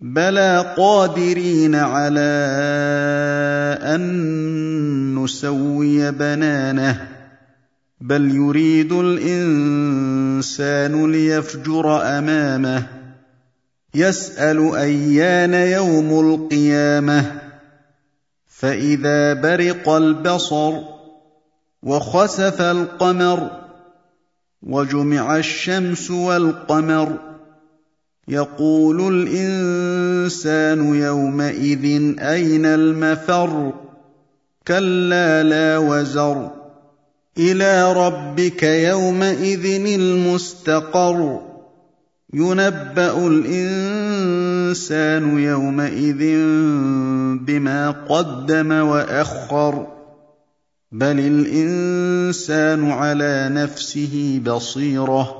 بلى قادرين على ان نسوي بنانه بل يريد الانسان ليفجر امامه يسال ايان يوم القيامه فاذا برق البصر وخسف القمر وجمع الشمس والقمر يقول الإنسان يومئذ أين المفر؟ كلا لا وزر. إلى ربك يومئذ المستقر. ينبأ الإنسان يومئذ بما قدم وأخر. بل الإنسان على نفسه بصيرة.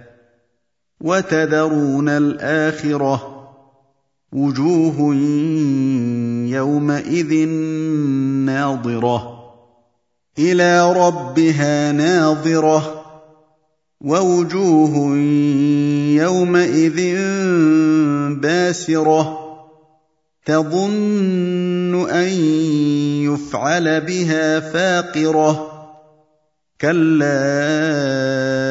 وتذرون الآخرة وجوه يومئذ ناظرة إلى ربها ناظرة ووجوه يومئذ باسرة تظن أن يفعل بها فاقرة كلا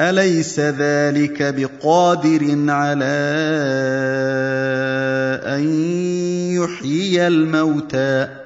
أليس ذلك بقادر على أن يحيي الموتى؟